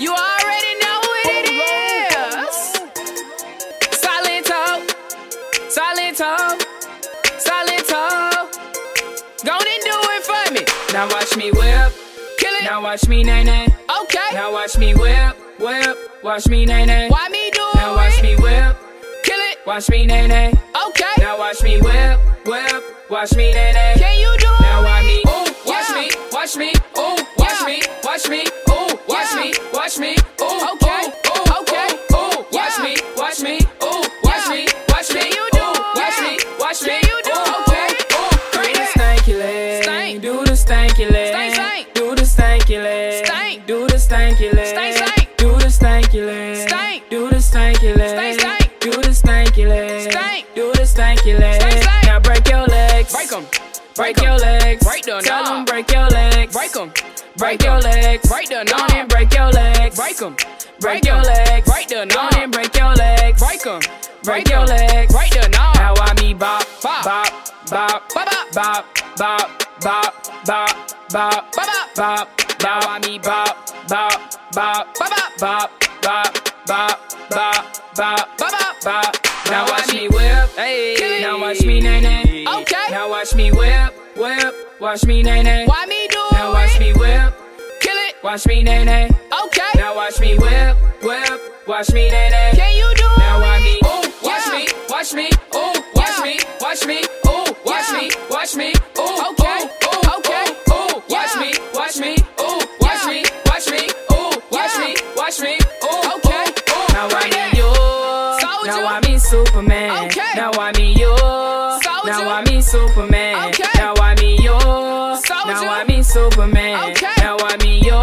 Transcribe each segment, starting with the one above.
You already know who it is. Silento, Silento, Silento. Go and do it for me. Now watch me whip. Kill it. Now watch me nae nae. Okay. Now watch me whip, whip. Watch me nae nae. Why me do Now watch me whip. Kill it. Watch me nae nae. Okay. Now watch me whip, whip. Watch me nae nae. Can you do it? Now watch me. Ooh, watch Yeah. me, watch me. Ooh, watch Yeah. me, watch me. Stanky leg. Stank, stank. Do the stanky leg. Stank. Do the stanky leg. Stank, stank. Do the stanky leg. Stank. Do the stanky leg. Stank, stank. Now break your legs. Break 'em. Break Break 'em. your legs. Break the Tell them break your legs. Break 'em. Break your legs. Break the knob. and break your legs. Break 'em. Break your legs. Break the knob. and break your legs. Break 'em. Break your legs. Break the knob. Now I me bop, Bop. bop, bop, Bop, bop. bop, bop, bop, bop, bop, Bop, bop. bop. Now I me bop, bop, bop, Bop, bop. bop, bop, bop, bop, bop. Now watch me me- whip. Hey. Now watch me nae nae. Okay. Now watch me whip, whip. Watch me nae nae. Why me do it? Now watch me whip. Kill it. Watch me nae nae. Okay. Now watch me whip, whip. Watch me nae nae. Can you do it? Now watch me, ooh, watch me, watch me, Soldier. now I me Superman. Okay. Now I me you, Soldier. now I me Superman. Okay. Now I me you, Soldier. now I me Superman. Okay. Now I me you,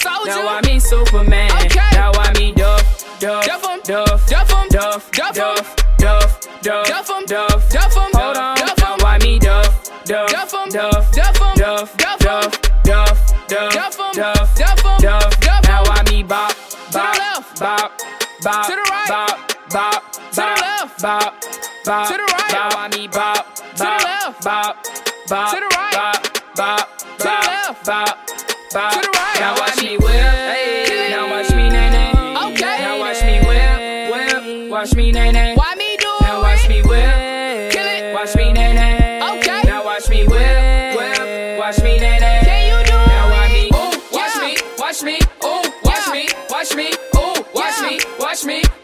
Soldier. now I me Superman. Okay. Now I me Duff, Duff, Duff. Duff, Duff. Duff, Duff. Duff, Duff, Duff, Duff. Duff. Hold on, Duff 'em. why me Duff, Duff, Duff. Duff, Duff. Duff, Duff. Duff, Duff, Duff, Duff. Duff, Duff 'em. Duff. Duff 'em. Now I me bop, the bop, left. bop, bop, to the left, bop, bop, to the right, bop. I need bop, bop, to the left, bop, bop, to the right, bop, bop, to the left, bop, bop, to the right. Now watch me whip, hey. now watch me nae nae, okay. Now watch me whip, whip, watch me nae nae. Why me do it? Now watch me whip, kill it. Watch me nae nae, okay. Now watch me whip, whip, watch me nae nae. Can you do now it? Now watch me, ooh, watch yeah. me, watch me, ooh, watch yeah. me, watch me, ooh, watch yeah. me, watch me.